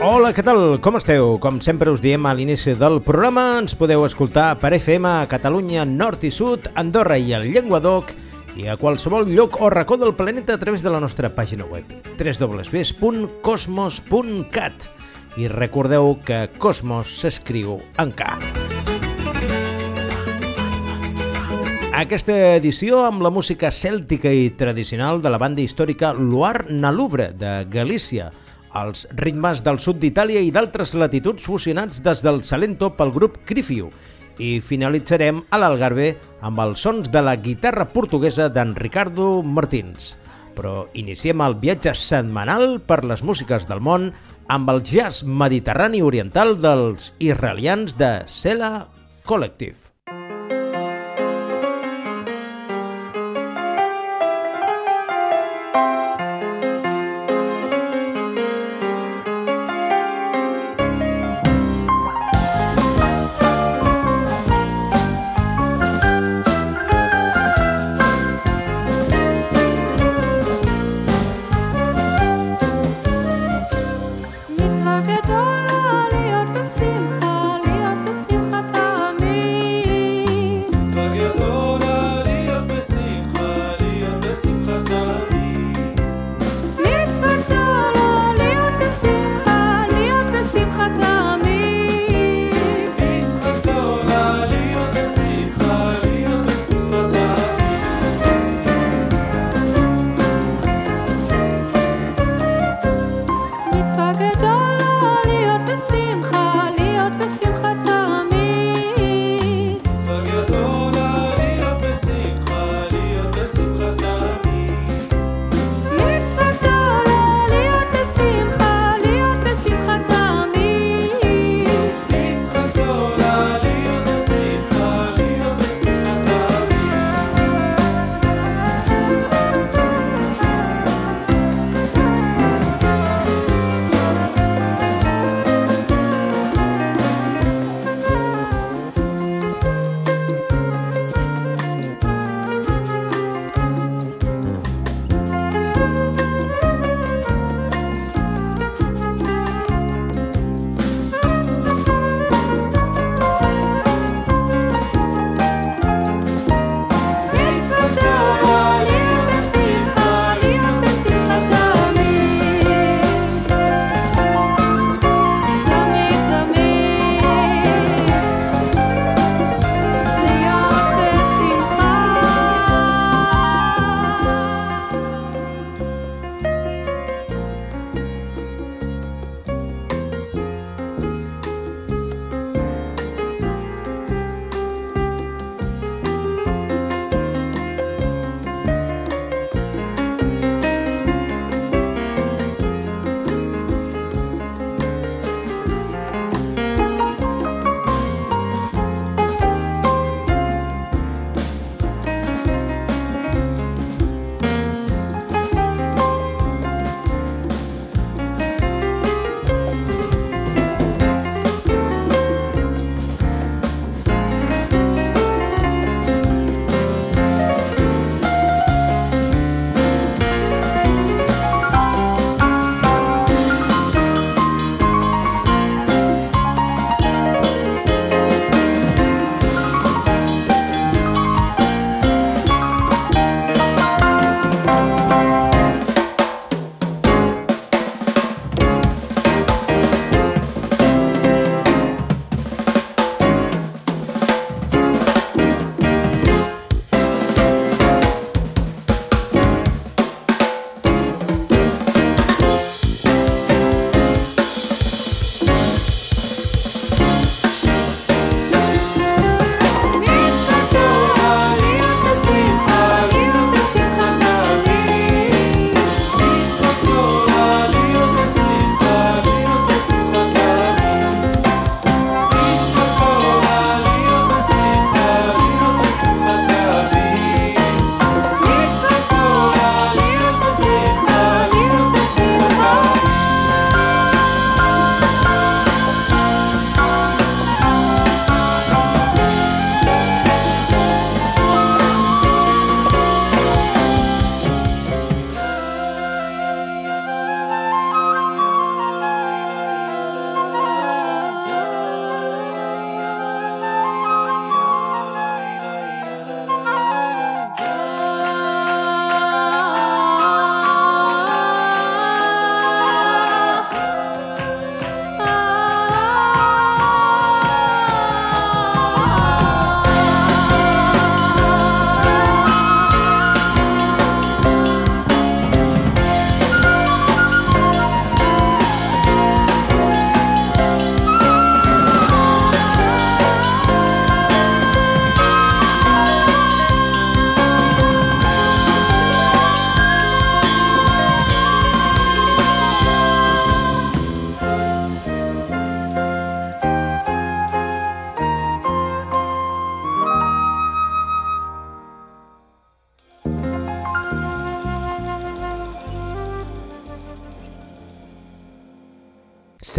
Hola, què tal? Com esteu? Com sempre us diem a l'inici del programa, ens podeu escoltar per FM a Catalunya Nord i Sud, Andorra i el Llenguadoc i a qualsevol lloc o racó del planeta a través de la nostra pàgina web www.cosmos.cat i recordeu que Cosmos s'escriu en K. Aquesta edició amb la música cèltica i tradicional de la banda històrica Loire Nalouvre de Galícia, els ritmes del sud d'Itàlia i d'altres latituds fusionats des del Salento pel grup Crifiu i finalitzarem a l'Algarve amb els sons de la guitarra portuguesa d'en Ricardo Martins. Però iniciem el viatge setmanal per les músiques del món amb el jazz mediterrani oriental dels israelians de Sela Collective.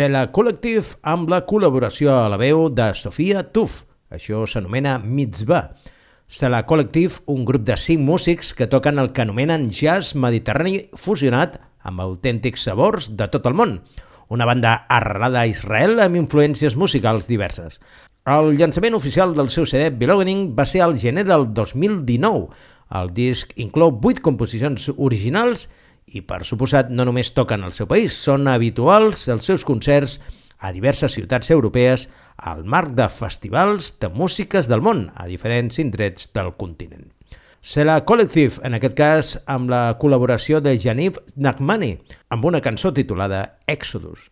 Cela Collective amb la col·laboració a la veu de Sofia Tuf. Això s'anomena Mitzvah. Cela Collective, un grup de cinc músics que toquen el que anomenen jazz mediterrani fusionat amb autèntics sabors de tot el món. Una banda arrelada a Israel amb influències musicals diverses. El llançament oficial del seu CD Belonging va ser al gener del 2019. El disc inclou 8 composicions originals i, per suposat, no només toquen al seu país, són habituals els seus concerts a diverses ciutats europees al marc de festivals de músiques del món a diferents indrets del continent. Sela Collective, en aquest cas amb la col·laboració de Janif Nagmani, amb una cançó titulada Exodus.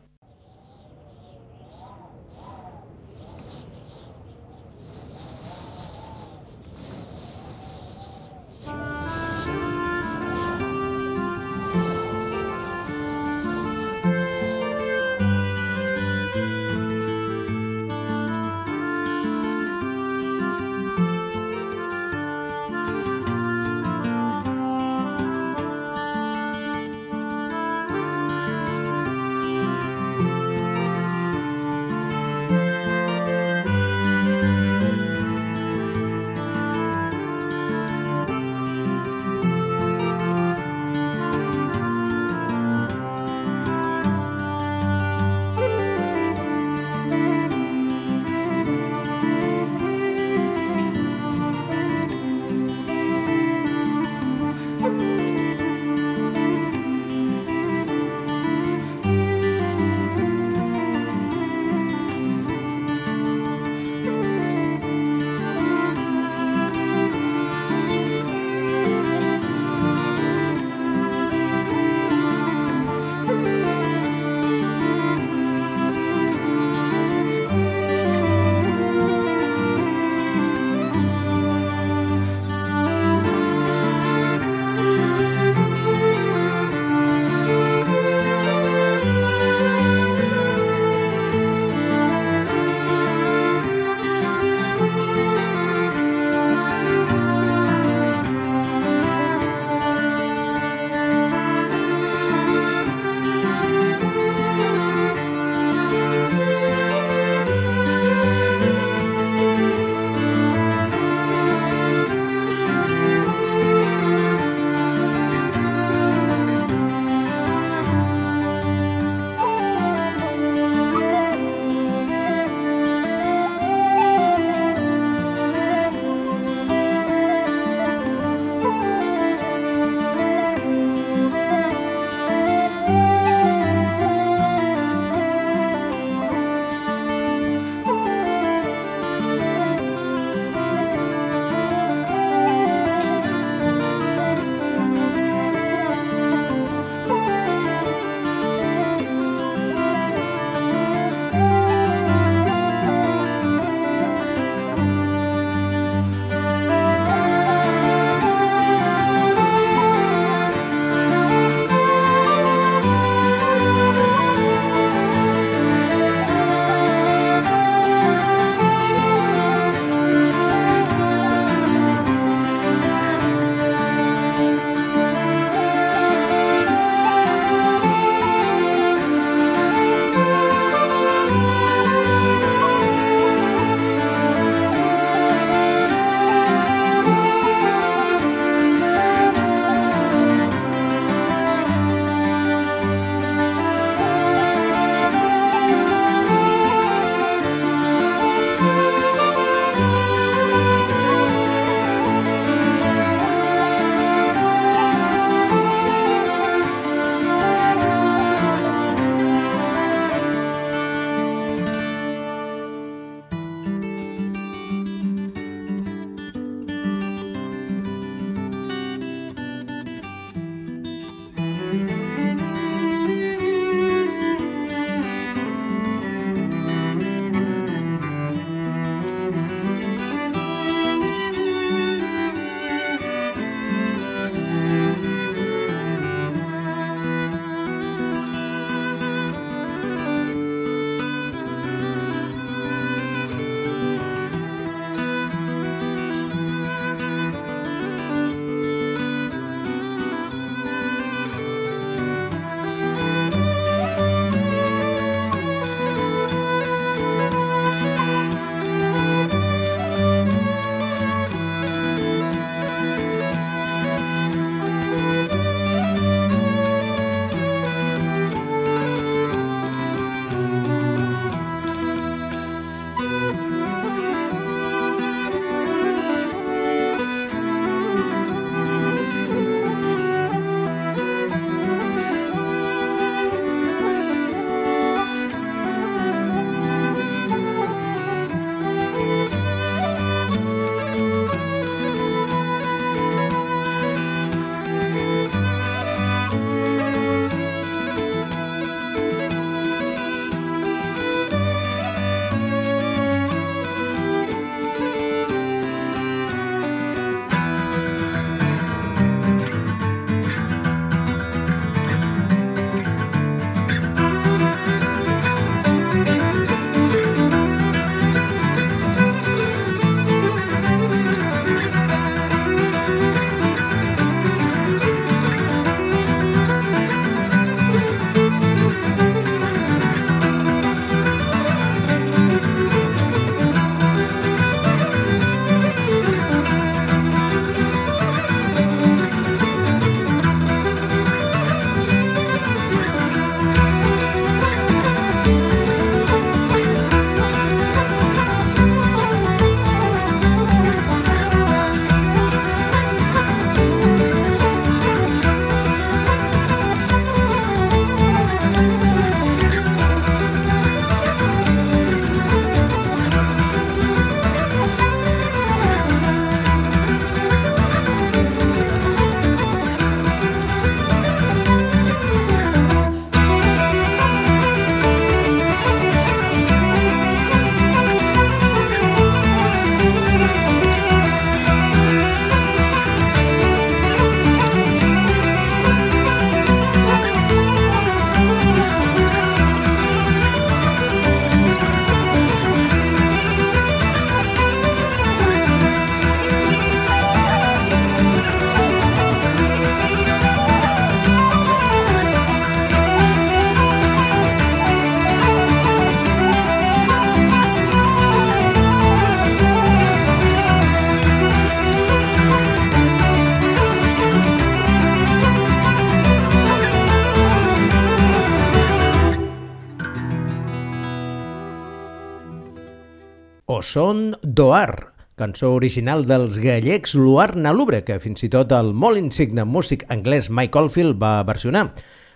O són Doar, cançó original dels gallecs Luar Nalubre, que fins i tot el molt insigne músic anglès Mike Oldfield va versionar.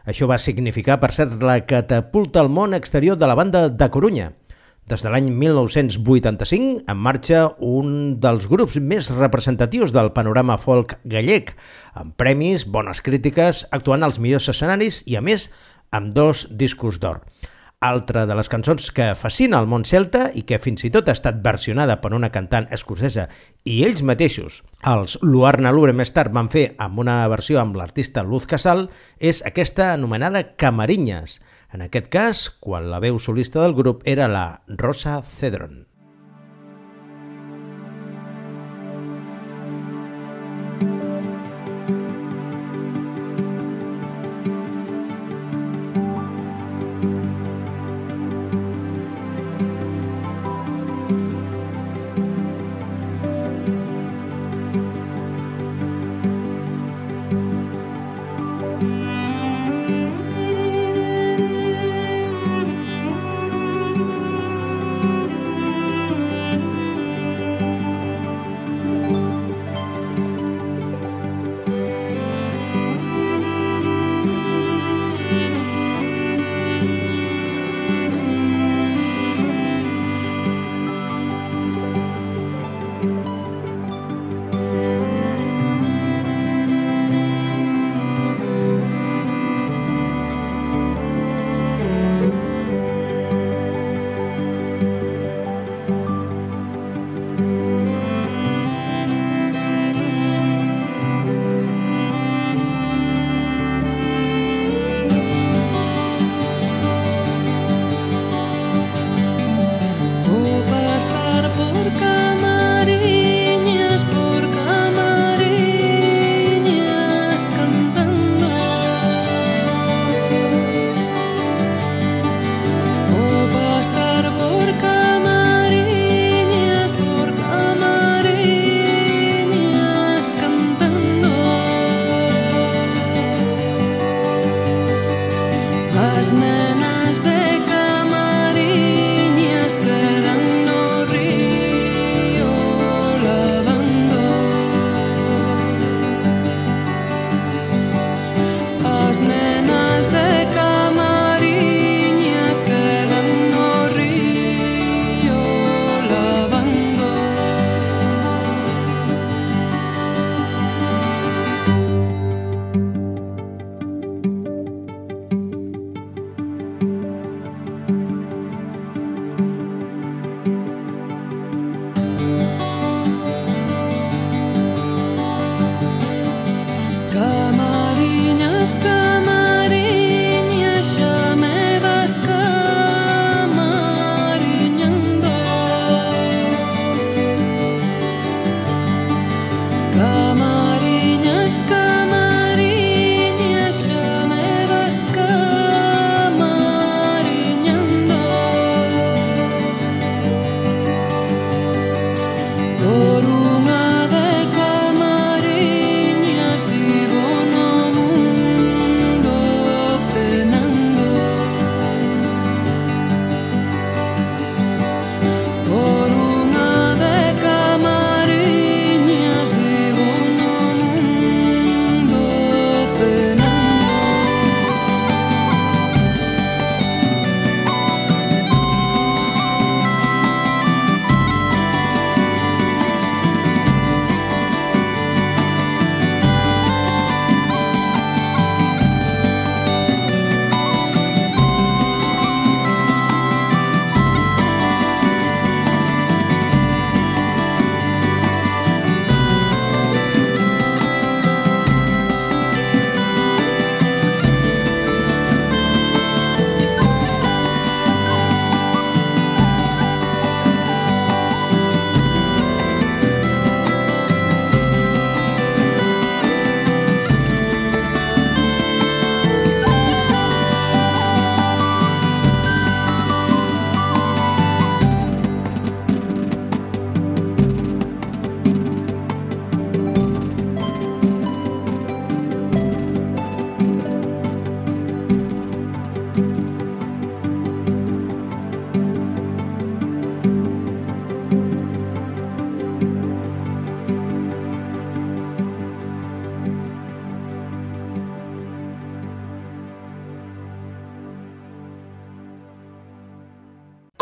Això va significar, per cert, la catapulta al món exterior de la banda de Corunya. Des de l'any 1985 en marxa un dels grups més representatius del panorama folk gallec, amb premis, bones crítiques, actuant als millors escenaris i, a més, amb dos discos d'or. Altra de les cançons que fascina el món celta i que fins i tot ha estat versionada per una cantant escocesa i ells mateixos, els Luarna Lubre més tard van fer amb una versió amb l'artista Luz Casal, és aquesta anomenada Camarinyes, en aquest cas, quan la veu solista del grup era la Rosa Cedron.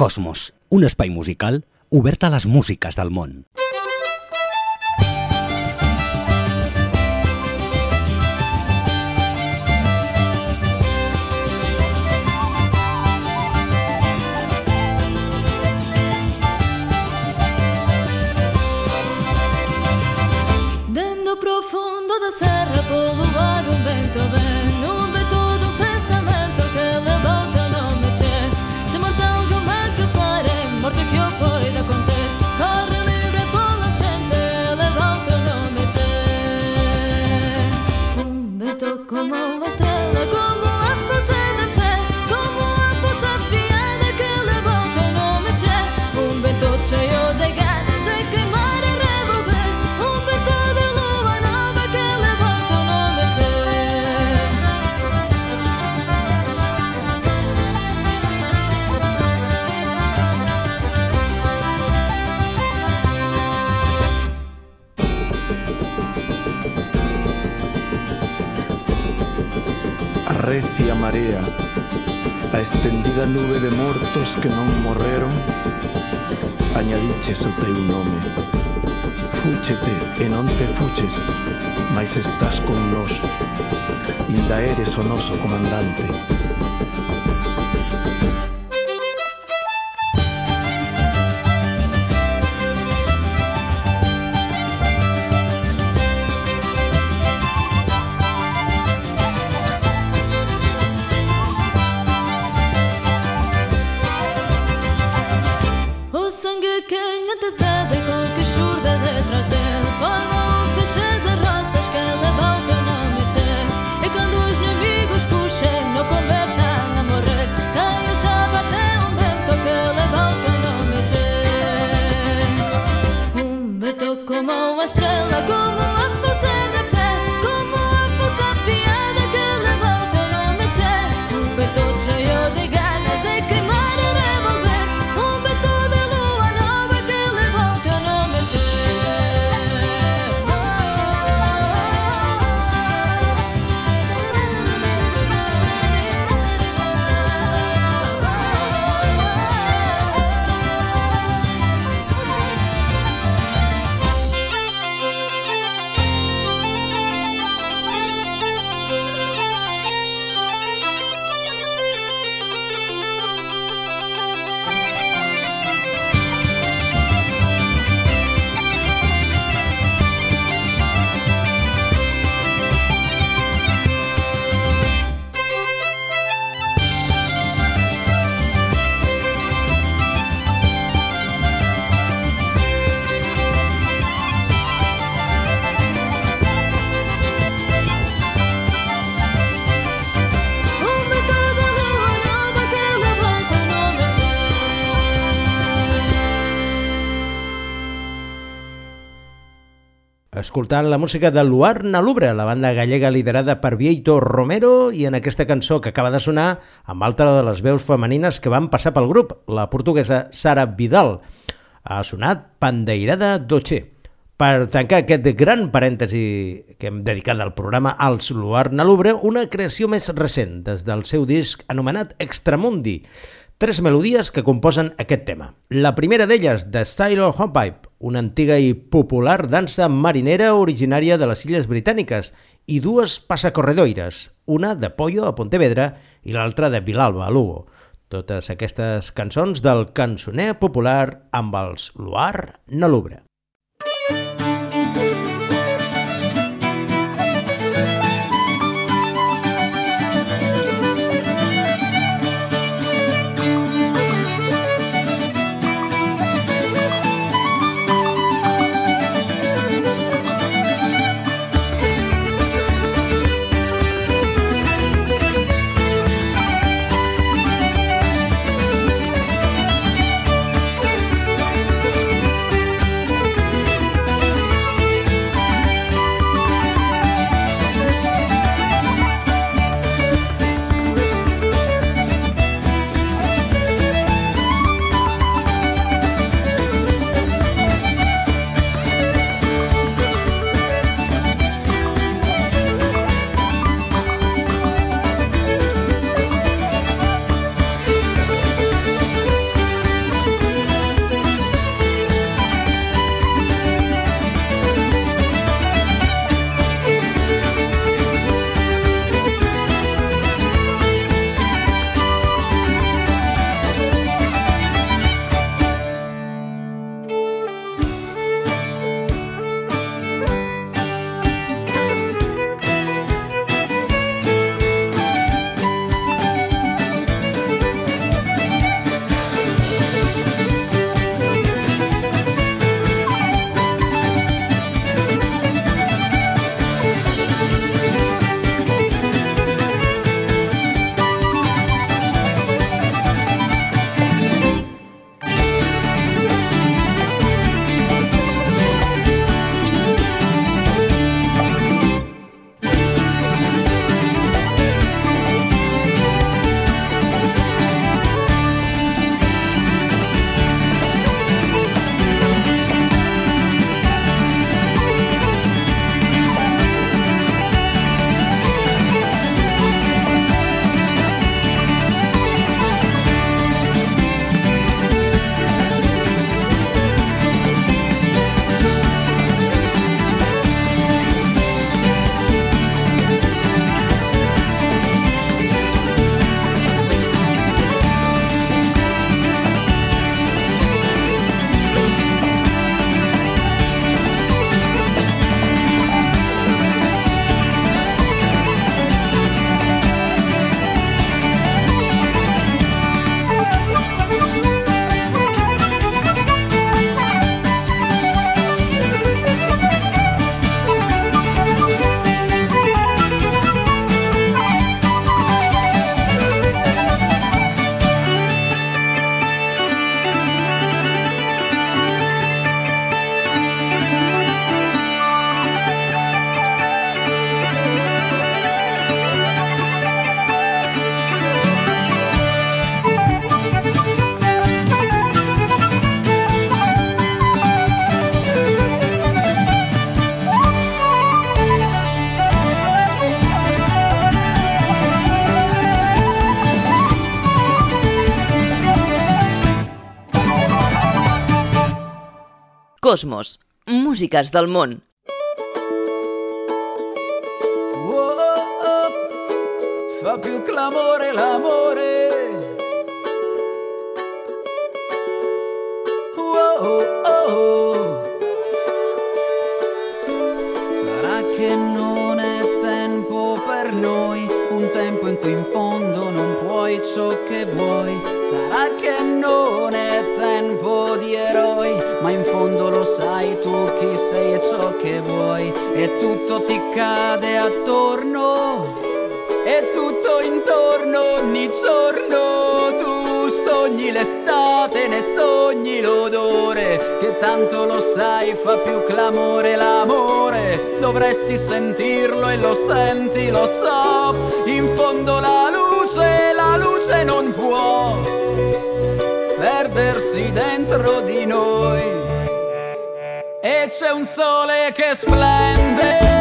Cosmos, un espai musical obert a les músiques del món. Dentro profundo da serra polo ar un vento ven que non morreron Añadiches o teu nome Fúchete e non te fuches Mais estás con nós Inda eres o comandante Escoltant la música de Luar Nalubre, la banda gallega liderada per Vieito Romero i en aquesta cançó que acaba de sonar amb altra de les veus femenines que van passar pel grup, la portuguesa Sara Vidal. Ha sonat Pandeirada Doche. Per tancar aquest gran parèntesi que hem dedicat al programa als Luar Nalubre, una creació més recent des del seu disc anomenat Extramundi, tres melodies que composen aquest tema. La primera d'elles, de Sailor Hornpipe, una antiga i popular dansa marinera originària de les Illes Britàniques, i dues passacorredoires, una de Pollo a Pontevedra i l'altra de Vilalba a Lugo. Totes aquestes cançons del cançoner popular amb els Luar Nalubre. Cosmos, músiques del món. Oh, oh, oh, fa più clamore l'amore. Oh, oh, oh. Sarà che non è tempo per noi, un tempo in cui in fondo non puoi ciò che vuoi. Sarà che non è tempo di eroi, ma in fondo lo sai tu chi sei e ciò che vuoi. E tutto ti cade attorno, e tutto intorno ogni giorno. Tu sogni l'estate, ne sogni l'odore, che tanto lo sai fa più clamore l'amore. Dovresti sentirlo e lo senti, lo so. In fondo la luce, la luce non può perdersi dentro di noi. E c'è un sole che splende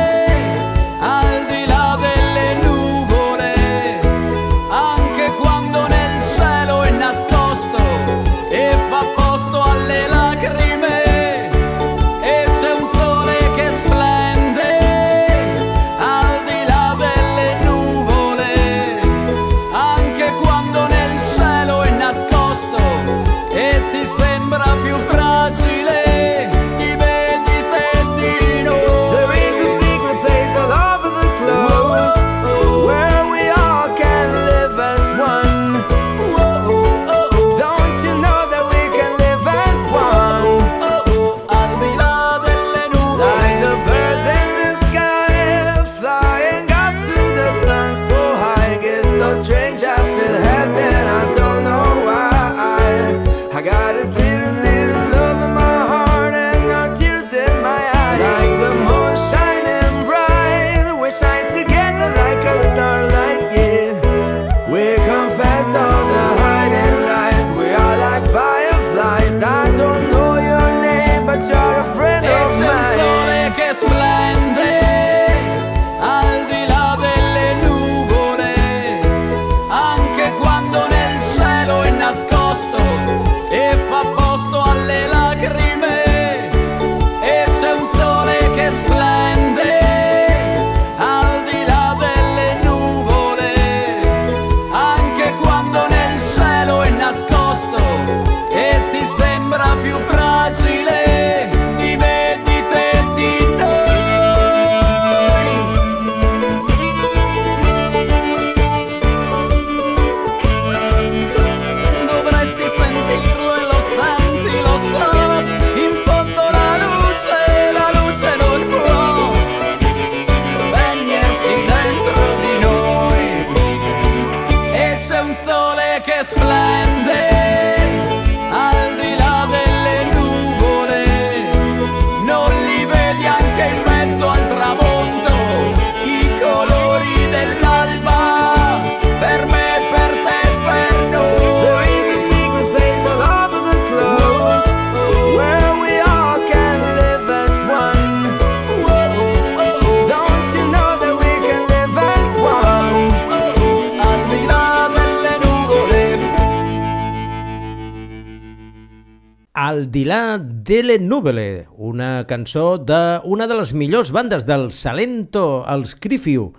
Al Dilà delle Nuvole, una cançó d'una de les millors bandes del Salento, els Crifiu,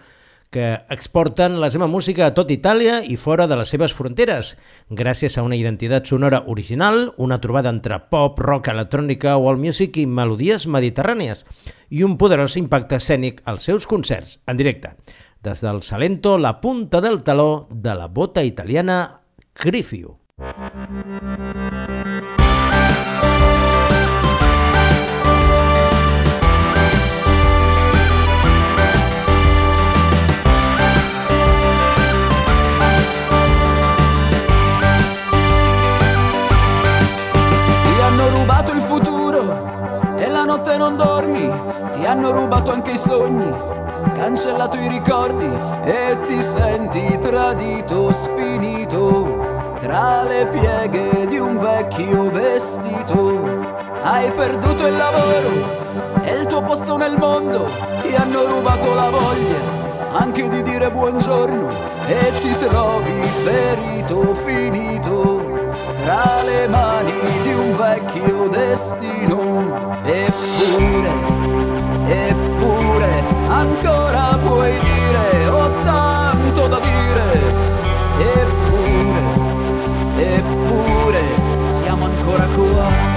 que exporten la seva música a tot Itàlia i fora de les seves fronteres, gràcies a una identitat sonora original, una trobada entre pop, rock, electrònica, world music i melodies mediterrànies, i un poderós impacte escènic als seus concerts, en directe. Des del Salento, la punta del taló de la bota italiana Crifiu. Ti notte non dormi, ti hanno rubato anche i sogni, cancellato i ricordi e ti senti tradito, sfinito tra le pieghe di un vecchio vestito. Hai perduto il lavoro e il tuo posto nel mondo, ti hanno rubato la voglia anche di dire buongiorno e ti trovi ferito, finito tra le mani di un vecchio destino. Eppure, eppure, ancora puoi dire, ho tanto da dire. Eppure, eppure, siamo ancora qua.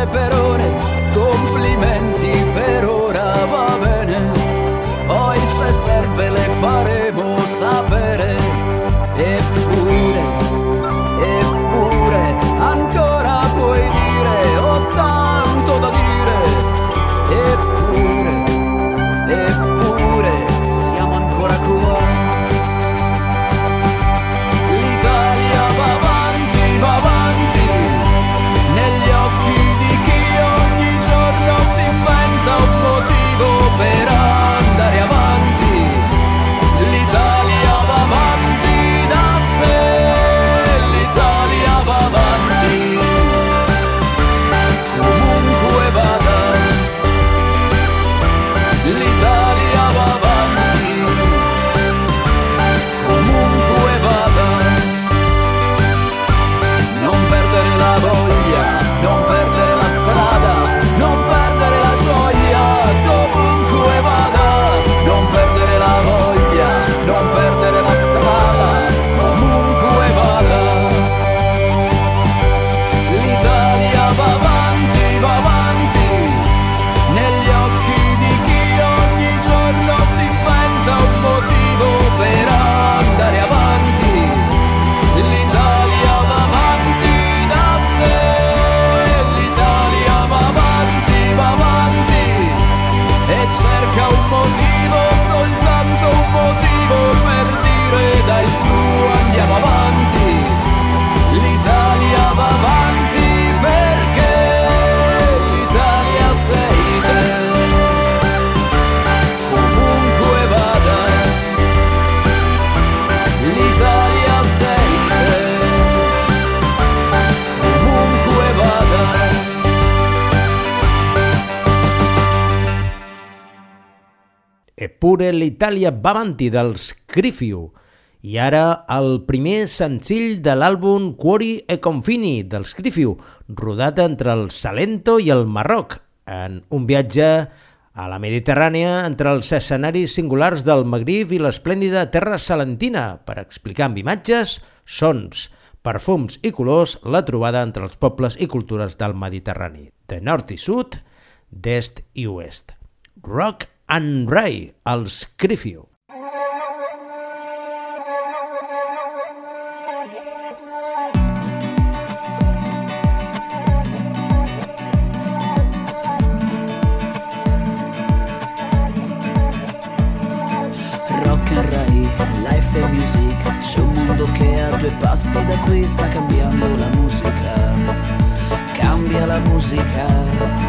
Aspettare per ore. Complimenti per ora va bene, poi se serve le faremo sapere. Eppure, Eppure l'Itàlia va avanti dels Crifiu. I ara el primer senzill de l'àlbum Cuori e Confini dels Crifiu, rodat entre el Salento i el Marroc, en un viatge a la Mediterrània entre els escenaris singulars del Magrib i l'esplèndida terra salentina per explicar amb imatges, sons, perfums i colors la trobada entre els pobles i cultures del Mediterrani, de nord i sud, d'est i oest. Rock and Ray, els Crifiu. Rock and Rai, Life e Music. C'è un mondo che a due passi da qui sta cambiando la musica. Cambia la musica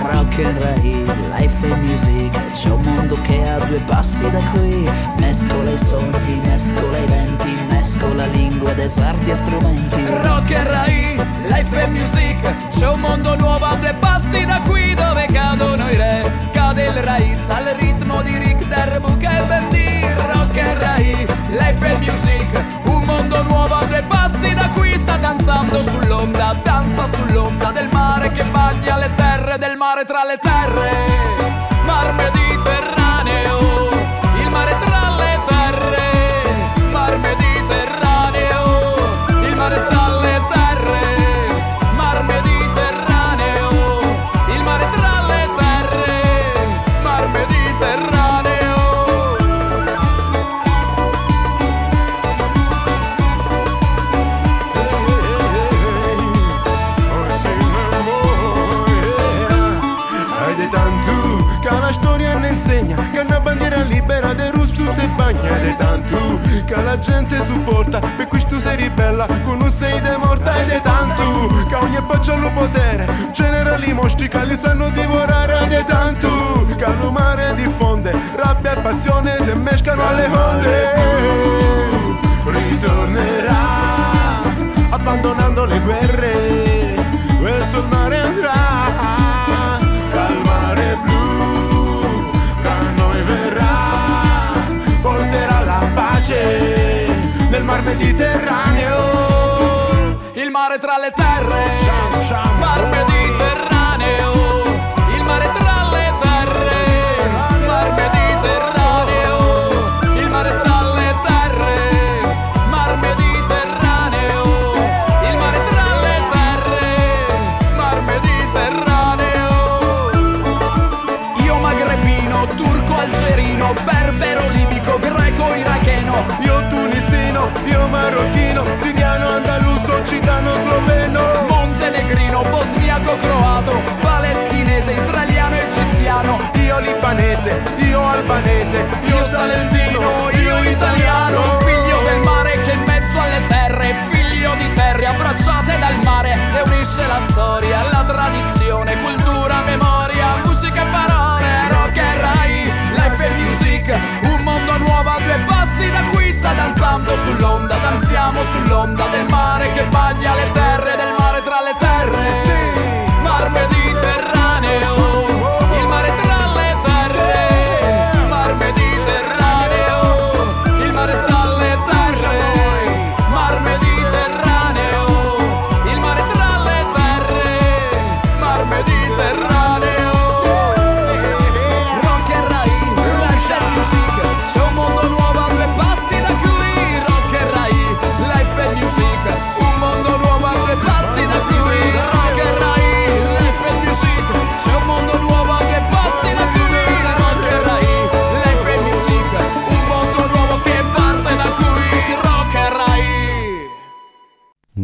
Rock and Rai, Life e Music C'è un mondo che a due passi da qui. Mescola i sogni, mescola i venti Mescola lingue, deserti e strumenti. Rock and Rai, Life e Music C'è un mondo nuovo a due passi da qui Dove cadono i re. Cade il Rais al ritmo di Rick Derbuca e Bendy. Rock and Rai, Life e Music Un mondo nuovo a due passi da qui. Sta danzando sull'onda Danza sull'onda mare tra le terre la gente supporta. Per questo sei ribella con un sei de morta ed è tanto. Che ogni bacio al potere genera li mostri che li sanno divorare ed è tanto. Che lo mare diffonde rabbia e passione si mescano alle onde. Ritornerà abbandonando le guerre verso il mare andrà nel mar Mediterraneo Il mare tra le terre, mar Mediterraneo. Il mare tra le terre, mar Mediterraneo. Il mare tra le terre, mar Mediterraneo. Il mare tra le terre, mar Mediterraneo. Io magrebino, turco algerino, berbero libico, greco iracheno. Bosniaco, croato, palestinese, israeliano, egiziano, io libanese io albanese io salentino, io italiano, figlio del mare che in mezzo alle terre, figlio di terre abbracciate dal mare e unisce la storia, la tradizione, cultura, memoria, musica e parole, rock e rai, life e music, un mondo nuovo a due passi da qui sta danzando sull'onda, danziamo sull'onda del mare che bagna le terre, del mare tra le terre, mar Mediterraneo,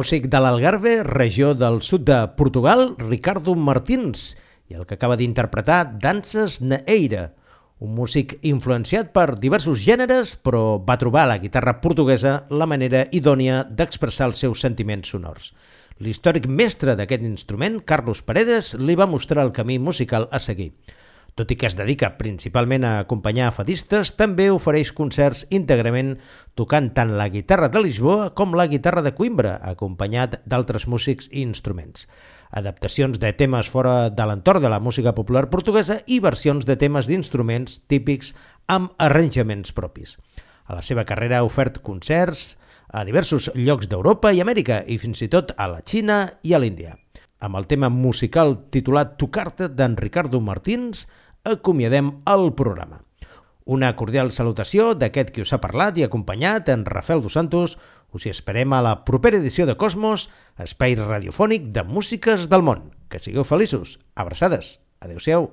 Músic de l'Algarve, regió del sud de Portugal, Ricardo Martins, i el que acaba d'interpretar Danses Neeira, un músic influenciat per diversos gèneres, però va trobar a la guitarra portuguesa la manera idònia d'expressar els seus sentiments sonors. L'històric mestre d'aquest instrument, Carlos Paredes, li va mostrar el camí musical a seguir. Tot i que es dedica principalment a acompanyar fadistes, també ofereix concerts íntegrament tocant tant la guitarra de Lisboa com la guitarra de Coimbra, acompanyat d'altres músics i instruments. Adaptacions de temes fora de l'entorn de la música popular portuguesa i versions de temes d'instruments típics amb arranjaments propis. A la seva carrera ha ofert concerts a diversos llocs d'Europa i Amèrica i fins i tot a la Xina i a l'Índia. Amb el tema musical titulat Tocarte d'en Ricardo Martins, acomiadem el programa. Una cordial salutació d'aquest qui us ha parlat i acompanyat, en Rafael Dos Santos. Us hi esperem a la propera edició de Cosmos, espai radiofònic de músiques del món. Que sigueu feliços. Abraçades. Adéu-siau.